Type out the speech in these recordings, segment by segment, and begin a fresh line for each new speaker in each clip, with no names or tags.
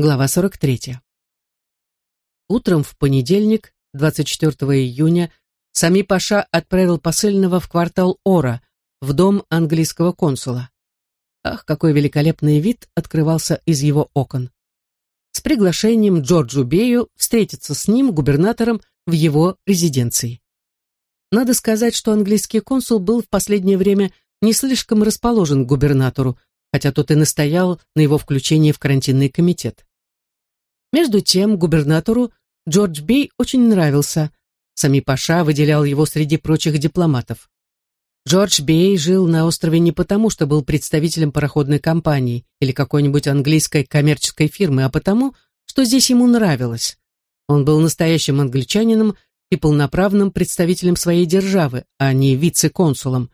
Глава 43. Утром в понедельник, 24 июня, Сами Паша отправил посыльного в квартал Ора, в дом английского консула. Ах, какой великолепный вид открывался из его окон. С приглашением Джорджу Бею встретиться с ним, губернатором, в его резиденции. Надо сказать, что английский консул был в последнее время не слишком расположен к губернатору, хотя тот и настоял на его включении в карантинный комитет. Между тем губернатору Джордж Бей очень нравился. Сами Паша выделял его среди прочих дипломатов. Джордж Бей жил на острове не потому, что был представителем пароходной компании или какой-нибудь английской коммерческой фирмы, а потому, что здесь ему нравилось. Он был настоящим англичанином и полноправным представителем своей державы, а не вице-консулом.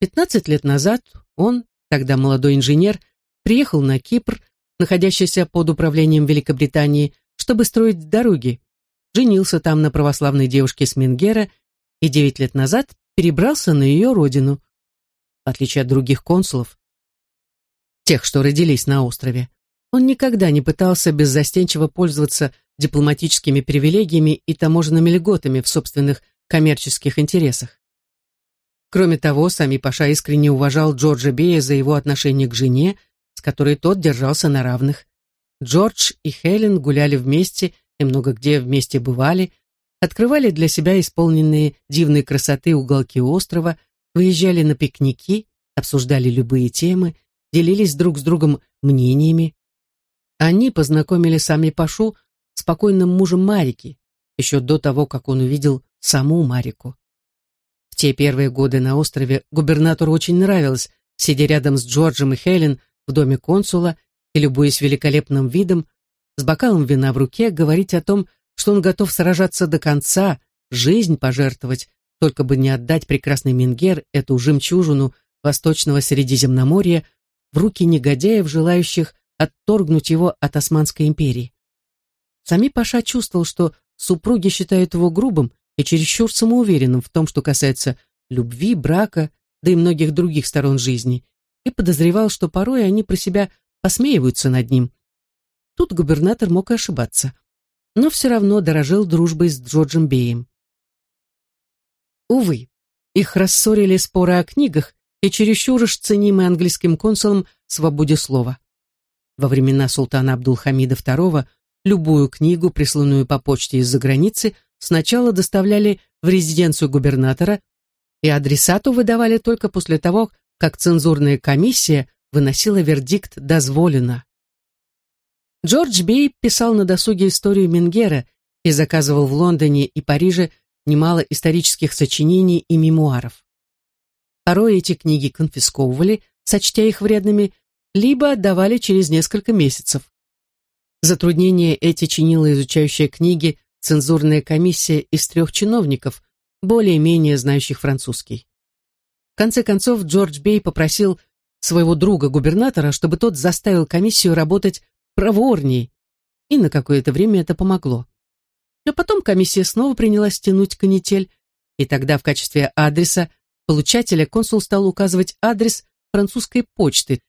Пятнадцать лет назад он, тогда молодой инженер, приехал на Кипр находящийся под управлением Великобритании, чтобы строить дороги. Женился там на православной девушке с Мингера и девять лет назад перебрался на ее родину. В отличие от других консулов, тех, что родились на острове, он никогда не пытался беззастенчиво пользоваться дипломатическими привилегиями и таможенными льготами в собственных коммерческих интересах. Кроме того, сами Паша искренне уважал Джорджа Бея за его отношение к жене, с которой тот держался на равных. Джордж и Хелен гуляли вместе и много где вместе бывали, открывали для себя исполненные дивной красоты уголки острова, выезжали на пикники, обсуждали любые темы, делились друг с другом мнениями. Они познакомили сами Пашу с покойным мужем Марики, еще до того, как он увидел саму Марику. В те первые годы на острове губернатору очень нравилось, сидя рядом с Джорджем и Хелен, в доме консула и, любуясь великолепным видом, с бокалом вина в руке, говорить о том, что он готов сражаться до конца, жизнь пожертвовать, только бы не отдать прекрасный Мингер, эту жемчужину Восточного Средиземноморья, в руки негодяев, желающих отторгнуть его от Османской империи. Сами Паша чувствовал, что супруги считают его грубым и чересчур самоуверенным в том, что касается любви, брака, да и многих других сторон жизни, и подозревал, что порой они про себя посмеиваются над ним. Тут губернатор мог и ошибаться, но все равно дорожил дружбой с Джорджем Беем. Увы, их рассорили споры о книгах и чересчур уж ценимый английским консулом свободе слова. Во времена султана Абдулхамида II любую книгу, присланную по почте из-за границы, сначала доставляли в резиденцию губернатора и адресату выдавали только после того, как цензурная комиссия выносила вердикт «дозволено». Джордж Бей писал на досуге историю Менгера и заказывал в Лондоне и Париже немало исторических сочинений и мемуаров. Порой эти книги конфисковывали, сочтя их вредными, либо отдавали через несколько месяцев. Затруднения эти чинила изучающая книги цензурная комиссия из трех чиновников, более-менее знающих французский. Конце концов, Джордж Бей попросил своего друга-губернатора, чтобы тот заставил комиссию работать проворней, и на какое-то время это помогло. Но потом комиссия снова принялась тянуть канитель, и тогда в качестве адреса получателя консул стал указывать адрес французской почты,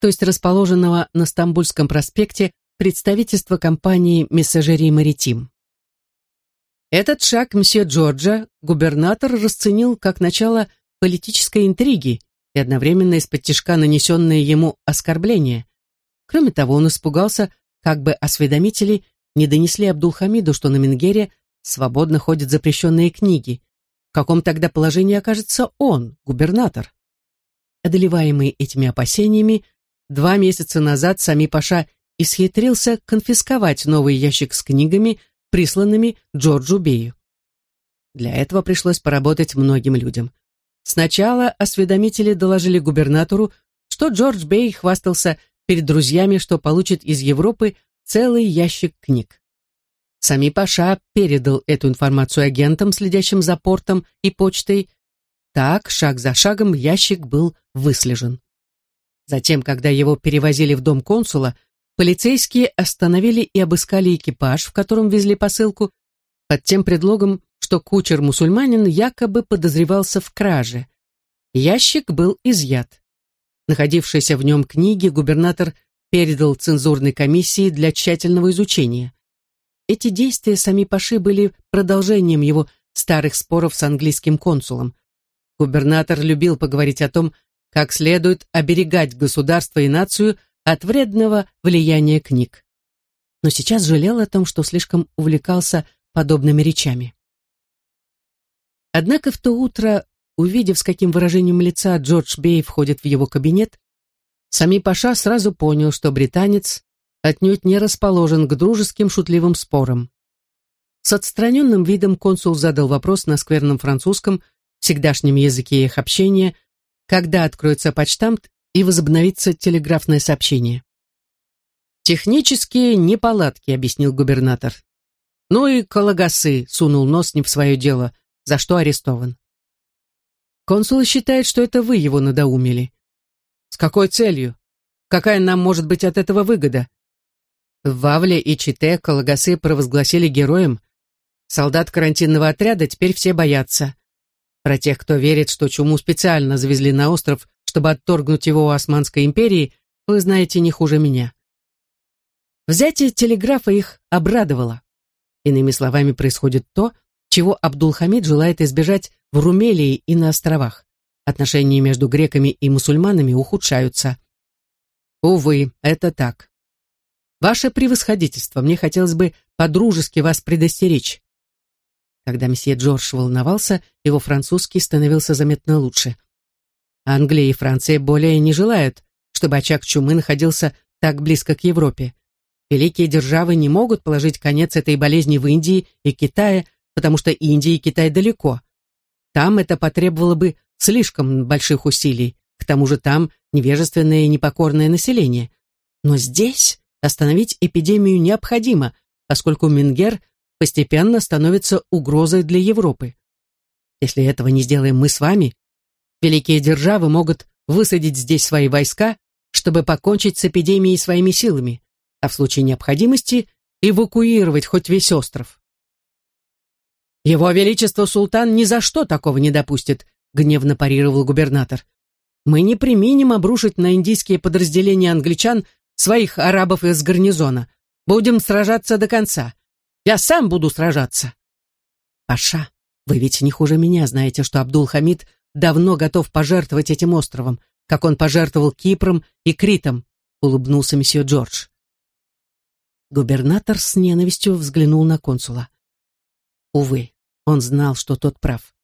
то есть расположенного на Стамбульском проспекте представительства компании «Мессажери Маритим». Этот шаг мсье Джорджа губернатор расценил как начало политической интриги и одновременно из-под тяжка нанесенное ему оскорбление. Кроме того, он испугался, как бы осведомители не донесли Абдулхамиду, что на Менгере свободно ходят запрещенные книги. В каком тогда положении окажется он, губернатор? Одолеваемый этими опасениями, два месяца назад сами Паша исхитрился конфисковать новый ящик с книгами, присланными Джорджу Бею. Для этого пришлось поработать многим людям. Сначала осведомители доложили губернатору, что Джордж Бей хвастался перед друзьями, что получит из Европы целый ящик книг. Сами Паша передал эту информацию агентам, следящим за портом и почтой. Так, шаг за шагом, ящик был выслежен. Затем, когда его перевозили в дом консула, полицейские остановили и обыскали экипаж, в котором везли посылку, под тем предлогом, что кучер-мусульманин якобы подозревался в краже. Ящик был изъят. Находившиеся в нем книги губернатор передал цензурной комиссии для тщательного изучения. Эти действия сами Паши были продолжением его старых споров с английским консулом. Губернатор любил поговорить о том, как следует оберегать государство и нацию от вредного влияния книг. Но сейчас жалел о том, что слишком увлекался подобными речами. Однако в то утро, увидев, с каким выражением лица Джордж Бей входит в его кабинет, Сами Паша сразу понял, что британец отнюдь не расположен к дружеским шутливым спорам. С отстраненным видом консул задал вопрос на скверном французском, всегдашнем языке их общения, когда откроется почтамт и возобновится телеграфное сообщение. «Технические неполадки», — объяснил губернатор. «Ну и Калагасы сунул нос не в свое дело, за что арестован». Консул считает, что это вы его надоумили. С какой целью? Какая нам может быть от этого выгода? Вавле и Чите Калагасы провозгласили героем. Солдат карантинного отряда теперь все боятся. Про тех, кто верит, что чуму специально завезли на остров, чтобы отторгнуть его у Османской империи, вы знаете не хуже меня. Взятие телеграфа их обрадовало. Иными словами, происходит то, чего Абдулхамид желает избежать в Румелии и на островах. Отношения между греками и мусульманами ухудшаются. Увы, это так. Ваше превосходительство, мне хотелось бы подружески вас предостеречь. Когда месье Джордж волновался, его французский становился заметно лучше. Англия и Франция более не желают, чтобы очаг чумы находился так близко к Европе. Великие державы не могут положить конец этой болезни в Индии и Китае, потому что Индия и Китай далеко. Там это потребовало бы слишком больших усилий, к тому же там невежественное и непокорное население. Но здесь остановить эпидемию необходимо, поскольку Менгер постепенно становится угрозой для Европы. Если этого не сделаем мы с вами, великие державы могут высадить здесь свои войска, чтобы покончить с эпидемией своими силами, а в случае необходимости эвакуировать хоть весь остров. Его Величество Султан ни за что такого не допустит, гневно парировал губернатор. Мы не применим обрушить на индийские подразделения англичан своих арабов из гарнизона. Будем сражаться до конца. Я сам буду сражаться. Паша, вы ведь не хуже меня знаете, что Абдул-Хамид давно готов пожертвовать этим островом, как он пожертвовал Кипром и Критом, улыбнулся месье Джордж. Губернатор с ненавистью взглянул на консула. Увы, он знал, что тот прав.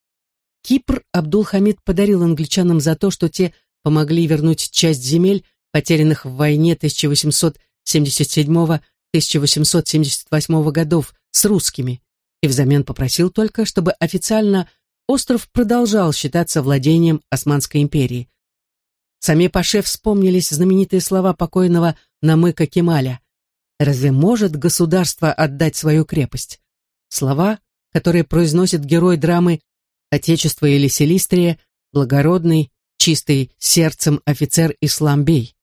Кипр Абдул-Хамид подарил англичанам за то, что те помогли вернуть часть земель, потерянных в войне 1877-1878 годов с русскими, и взамен попросил только, чтобы официально остров продолжал считаться владением Османской империи. Сами Паше вспомнились знаменитые слова покойного Намыка Кемаля. «Разве может государство отдать свою крепость?» Слова, которые произносит герой драмы Отечество или Селистрия, благородный, чистый сердцем офицер Исламбей.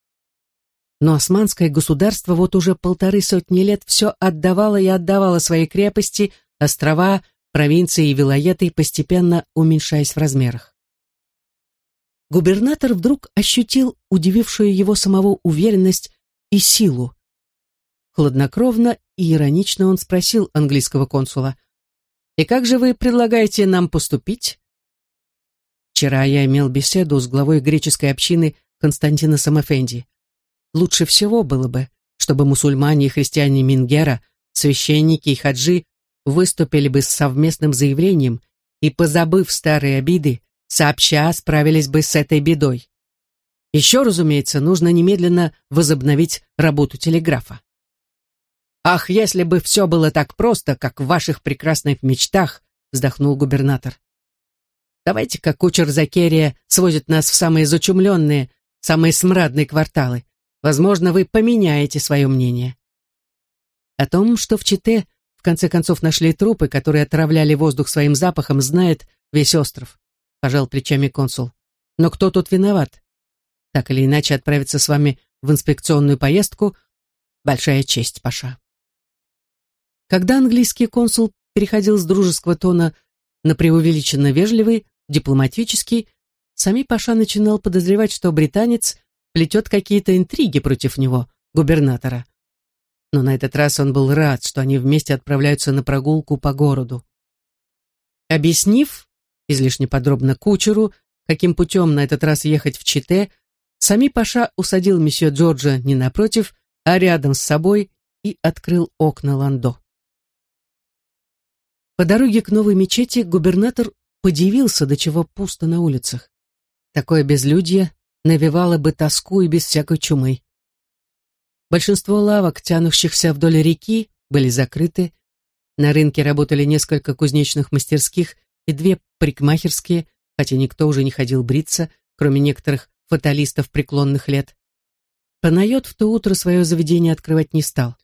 Но османское государство вот уже полторы сотни лет все отдавало и отдавало свои крепости, острова, провинции и вилоеты, постепенно уменьшаясь в размерах. Губернатор вдруг ощутил удивившую его самого уверенность и силу. Хладнокровно и иронично он спросил английского консула – и как же вы предлагаете нам поступить? Вчера я имел беседу с главой греческой общины Константина Самофенди. Лучше всего было бы, чтобы мусульмане и христиане Мингера, священники и хаджи выступили бы с совместным заявлением и, позабыв старые обиды, сообща справились бы с этой бедой. Еще, разумеется, нужно немедленно возобновить работу телеграфа. «Ах, если бы все было так просто, как в ваших прекрасных мечтах!» вздохнул губернатор. «Давайте-ка кучер Закерия свозит нас в самые зачумленные, самые смрадные кварталы. Возможно, вы поменяете свое мнение». О том, что в Чите в конце концов нашли трупы, которые отравляли воздух своим запахом, знает весь остров, пожал плечами консул. Но кто тут виноват? Так или иначе отправиться с вами в инспекционную поездку — большая честь, Паша. Когда английский консул переходил с дружеского тона на преувеличенно вежливый, дипломатический, сами Паша начинал подозревать, что британец плетет какие-то интриги против него, губернатора. Но на этот раз он был рад, что они вместе отправляются на прогулку по городу. Объяснив, излишне подробно кучеру, каким путем на этот раз ехать в Чите, Сами Паша усадил месье Джорджа не напротив, а рядом с собой и открыл окна Ландо. По дороге к новой мечети губернатор подивился, до чего пусто на улицах. Такое безлюдье навевало бы тоску и без всякой чумы. Большинство лавок, тянущихся вдоль реки, были закрыты. На рынке работали несколько кузнечных мастерских и две парикмахерские, хотя никто уже не ходил бриться, кроме некоторых фаталистов преклонных лет. Панайот в то утро свое заведение открывать не стал.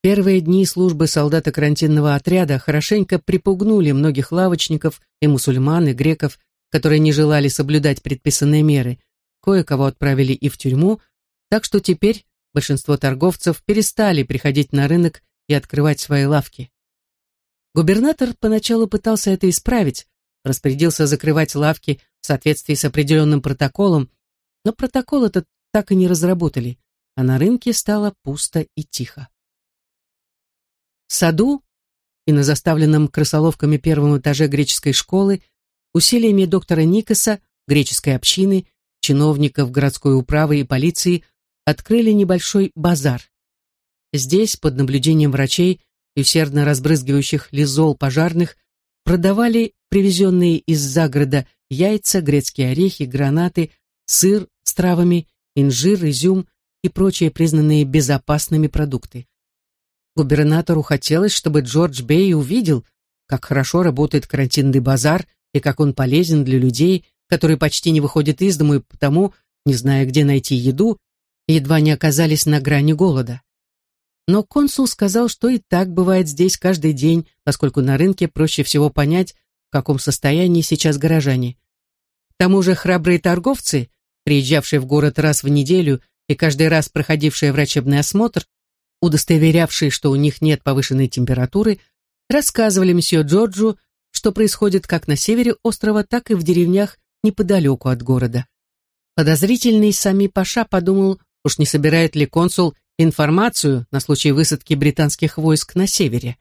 Первые дни службы солдата карантинного отряда хорошенько припугнули многих лавочников и мусульман, и греков, которые не желали соблюдать предписанные меры. Кое-кого отправили и в тюрьму, так что теперь большинство торговцев перестали приходить на рынок и открывать свои лавки. Губернатор поначалу пытался это исправить, распорядился закрывать лавки в соответствии с определенным протоколом, но протокол этот так и не разработали, а на рынке стало пусто и тихо. Саду и на заставленном крысоловками первом этаже греческой школы усилиями доктора Никоса, греческой общины, чиновников городской управы и полиции открыли небольшой базар. Здесь, под наблюдением врачей и усердно разбрызгивающих лизол пожарных, продавали привезенные из загорода яйца, грецкие орехи, гранаты, сыр с травами, инжир, изюм и прочие признанные безопасными продукты. Губернатору хотелось, чтобы Джордж Бей увидел, как хорошо работает карантинный базар и как он полезен для людей, которые почти не выходят из дому и потому, не зная, где найти еду, едва не оказались на грани голода. Но консул сказал, что и так бывает здесь каждый день, поскольку на рынке проще всего понять, в каком состоянии сейчас горожане. К тому же храбрые торговцы, приезжавшие в город раз в неделю и каждый раз проходившие врачебный осмотр, удостоверявшие, что у них нет повышенной температуры, рассказывали месье Джорджу, что происходит как на севере острова, так и в деревнях неподалеку от города. Подозрительный сами Паша подумал, уж не собирает ли консул информацию на случай высадки британских войск на севере.